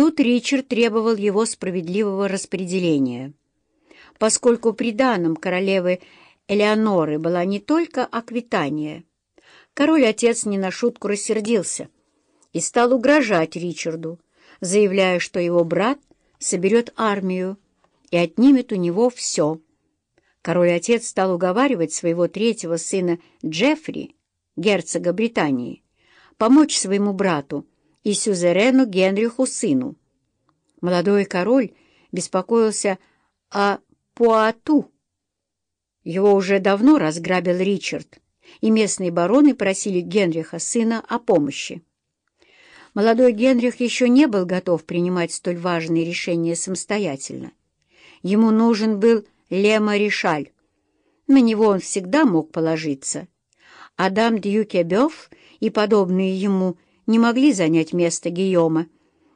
Тут Ричард требовал его справедливого распределения. Поскольку приданым королевы Элеоноры была не только Аквитания, король-отец не на шутку рассердился и стал угрожать Ричарду, заявляя, что его брат соберет армию и отнимет у него все. Король-отец стал уговаривать своего третьего сына Джеффри, герцога Британии, помочь своему брату и сюзерену Генриху сыну. Молодой король беспокоился о Пуату. Его уже давно разграбил Ричард, и местные бароны просили Генриха сына о помощи. Молодой Генрих еще не был готов принимать столь важные решения самостоятельно. Ему нужен был Лема Ришаль. На него он всегда мог положиться. Адам Дьюкебёв и подобные ему не могли занять место Гийома.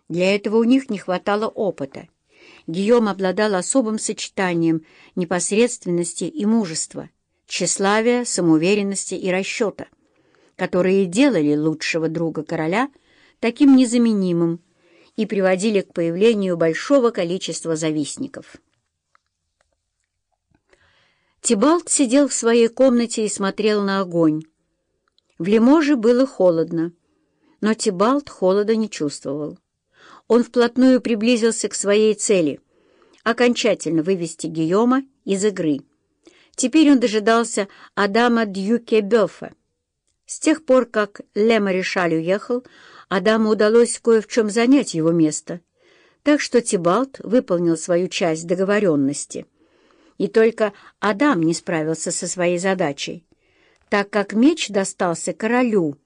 Для этого у них не хватало опыта. Гийом обладал особым сочетанием непосредственности и мужества, тщеславия, самоуверенности и расчета, которые делали лучшего друга короля таким незаменимым и приводили к появлению большого количества завистников. Тибалт сидел в своей комнате и смотрел на огонь. В Лиможе было холодно, но Тибалт холода не чувствовал. Он вплотную приблизился к своей цели — окончательно вывести Гийома из игры. Теперь он дожидался Адама Дьюкебёфа. С тех пор, как Ле Маришаль уехал, Адаму удалось кое в чем занять его место, так что Тибалт выполнил свою часть договоренности — и только Адам не справился со своей задачей, так как меч достался королю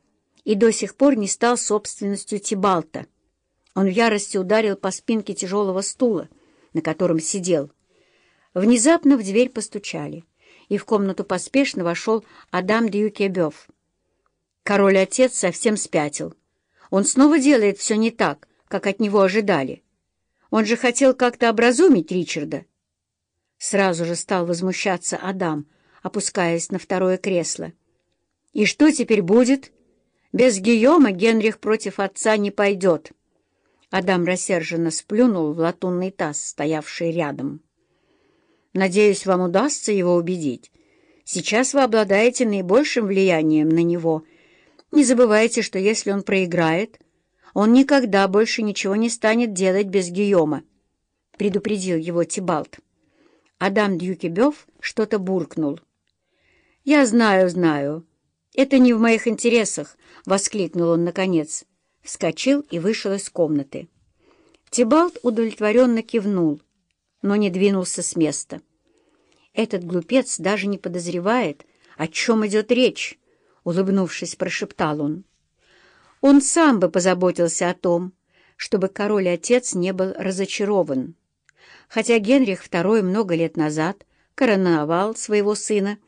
и до сих пор не стал собственностью Тибалта. Он в ярости ударил по спинке тяжелого стула, на котором сидел. Внезапно в дверь постучали, и в комнату поспешно вошел Адам Дьюкебёв. Король-отец совсем спятил. Он снова делает все не так, как от него ожидали. Он же хотел как-то образумить Ричарда. Сразу же стал возмущаться Адам, опускаясь на второе кресло. «И что теперь будет? Без Гийома Генрих против отца не пойдет». Адам рассерженно сплюнул в латунный таз, стоявший рядом. «Надеюсь, вам удастся его убедить. Сейчас вы обладаете наибольшим влиянием на него. Не забывайте, что если он проиграет, он никогда больше ничего не станет делать без Гийома», — предупредил его Тибалт. Адам Дьюкебёв что-то буркнул. «Я знаю, знаю. Это не в моих интересах», — воскликнул он наконец. Вскочил и вышел из комнаты. Тибалт удовлетворенно кивнул, но не двинулся с места. «Этот глупец даже не подозревает, о чем идет речь», — улыбнувшись, прошептал он. Он сам бы позаботился о том, чтобы король-отец не был разочарован. Хотя Генрих II много лет назад короновал своего сына,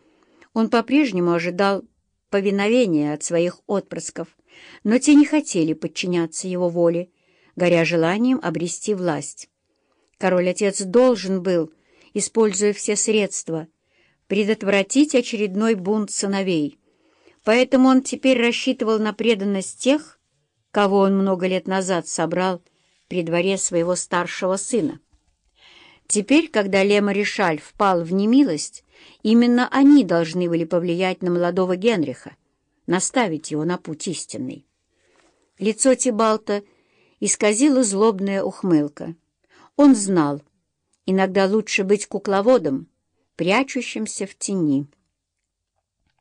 он по-прежнему ожидал повиновения от своих отпрысков, но те не хотели подчиняться его воле, горя желанием обрести власть. Король-отец должен был, используя все средства, предотвратить очередной бунт сыновей, поэтому он теперь рассчитывал на преданность тех, кого он много лет назад собрал при дворе своего старшего сына. Теперь, когда Лема Ришаль впал в немилость, именно они должны были повлиять на молодого Генриха, наставить его на путь истинный. Лицо Тибалта исказила злобная ухмылка. Он знал, иногда лучше быть кукловодом, прячущимся в тени.